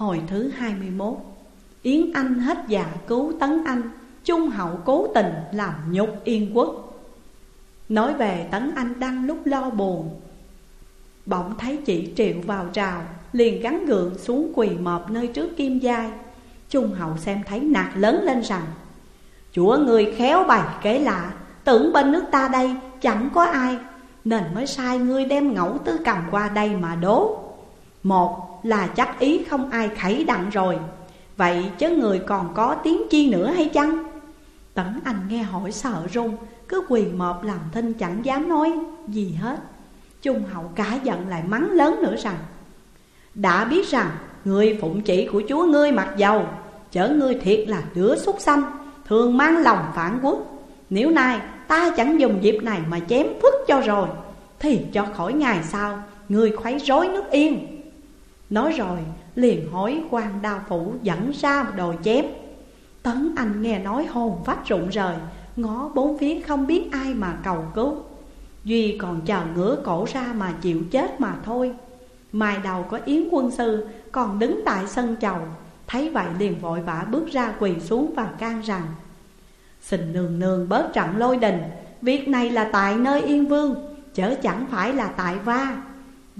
Hồi thứ 21 Yến Anh hết dạ cứu Tấn Anh, Trung hậu cố tình làm nhục yên quốc. Nói về Tấn Anh đang lúc lo buồn, Bỗng thấy chị Triệu vào trào, Liền gắn gượng xuống quỳ mọp nơi trước kim giai. Trung hậu xem thấy nạt lớn lên rằng, Chúa người khéo bày kế lạ, Tưởng bên nước ta đây chẳng có ai, Nên mới sai ngươi đem ngẫu tư cầm qua đây mà đố. Một là chắc ý không ai khẩy đặng rồi. Vậy chứ người còn có tiếng chi nữa hay chăng? Tấn Anh nghe hỏi sợ run, Cứ quỳ mọp làm thinh chẳng dám nói gì hết. Trung hậu cả giận lại mắng lớn nữa rằng, Đã biết rằng người phụng chỉ của chúa ngươi mặc dầu Chở ngươi thiệt là đứa xuất sanh, Thường mang lòng phản quốc. Nếu nay ta chẳng dùng dịp này mà chém phức cho rồi, Thì cho khỏi ngày sau, Ngươi khuấy rối nước yên. Nói rồi, liền hối quan đao phủ dẫn ra đồ chém. Tấn Anh nghe nói hồn phát rụng rời, Ngó bốn phía không biết ai mà cầu cứu. Duy còn chờ ngửa cổ ra mà chịu chết mà thôi. Mai đầu có Yến quân sư, còn đứng tại sân chầu. Thấy vậy liền vội vã bước ra quỳ xuống và can rằng, Xin nương nương bớt trận lôi đình, Việc này là tại nơi yên vương, Chớ chẳng phải là tại va.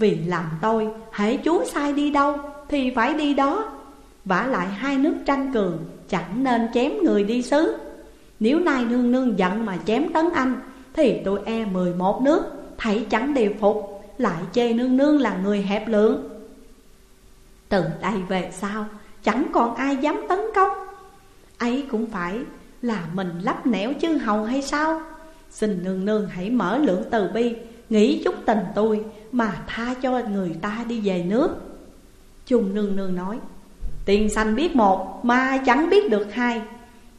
Vì làm tôi hãy chúa sai đi đâu Thì phải đi đó. Vả lại hai nước tranh cường Chẳng nên chém người đi xứ. Nếu nay nương nương giận mà chém tấn anh, Thì tôi e mười một nước Thảy chẳng đều phục, Lại chê nương nương là người hẹp lượng. Từ đây về sau, Chẳng còn ai dám tấn công. Ấy cũng phải là mình lấp nẻo chư hầu hay sao? Xin nương nương hãy mở lượng từ bi, Nghĩ chút tình tôi mà tha cho người ta đi về nước. Trung nương nương nói Tiền sanh biết một mà chẳng biết được hai.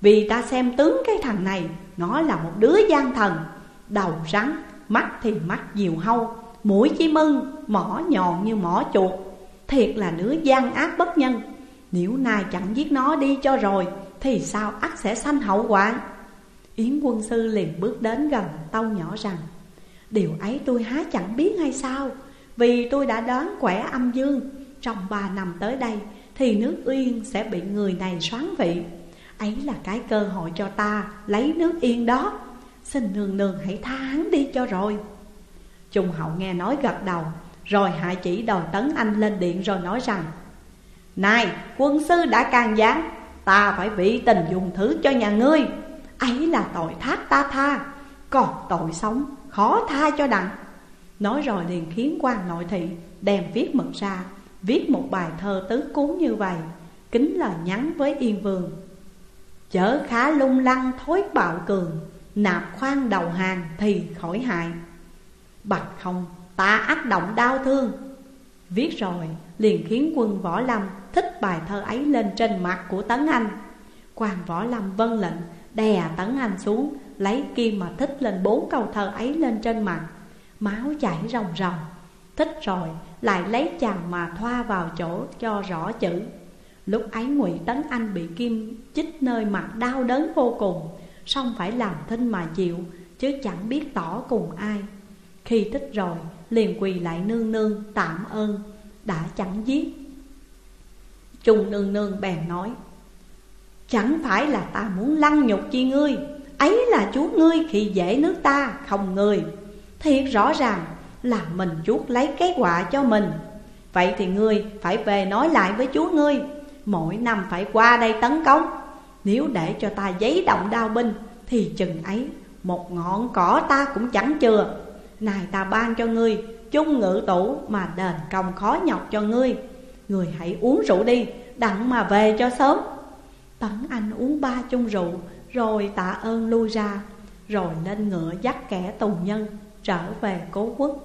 Vì ta xem tướng cái thằng này Nó là một đứa gian thần Đầu rắn, mắt thì mắt nhiều hâu Mũi chi mưng, mỏ nhọn như mỏ chuột Thiệt là đứa gian ác bất nhân. Nếu nay chẳng giết nó đi cho rồi Thì sao ắt sẽ sanh hậu quả Yến quân sư liền bước đến gần tâu nhỏ rằng Điều ấy tôi há chẳng biết hay sao. Vì tôi đã đoán quẻ âm dương. Trong ba năm tới đây, Thì nước Uyên sẽ bị người này xoán vị. Ấy là cái cơ hội cho ta lấy nước Yên đó. Xin nương nương hãy tha hắn đi cho rồi. Trung hậu nghe nói gật đầu, Rồi hạ chỉ đòi tấn anh lên điện rồi nói rằng, Này, quân sư đã can gián, Ta phải vị tình dùng thứ cho nhà ngươi. Ấy là tội thác ta tha, Còn tội sống khó tha cho đặng. Nói rồi liền khiến quan nội thị đem viết mực ra, Viết một bài thơ tứ cuốn như vậy, Kính lời nhắn với Yên Vương. Chở khá lung lăng thối bạo cường, Nạp khoan đầu hàng thì khỏi hại. Bạch không ta ác động đau thương. Viết rồi liền khiến quân Võ Lâm thích bài thơ ấy lên trên mặt của Tấn Anh quan Võ Lâm vân lệnh, đè Tấn Anh xuống, Lấy kim mà thích lên bốn câu thơ ấy lên trên mặt Máu chảy ròng ròng. Thích rồi, lại lấy chàng mà thoa vào chỗ cho rõ chữ. Lúc ấy ngụy Tấn Anh bị kim chích nơi mặt đau đớn vô cùng Xong phải làm thinh mà chịu, Chứ chẳng biết tỏ cùng ai. Khi thích rồi, liền quỳ lại nương nương tạm ơn, Đã chẳng giết. Trung nương nương bèn nói Chẳng phải là ta muốn lăng nhục chi ngươi. Ấy là chúa ngươi khi dễ nước ta, không người. Thiệt rõ ràng là mình chuốt lấy cái quả cho mình. Vậy thì ngươi phải về nói lại với chúa ngươi. Mỗi năm phải qua đây tấn công. Nếu để cho ta giấy động đao binh, Thì chừng ấy, một ngọn cỏ ta cũng chẳng chừa. Này ta ban cho ngươi, chung ngự tủ mà đền công khó nhọc cho ngươi. Ngươi hãy uống rượu đi, đặng mà về cho sớm. Tấn Anh uống ba chung rượu, Rồi tạ ơn lui ra, Rồi lên ngựa dắt kẻ tù nhân Trở về cố quốc.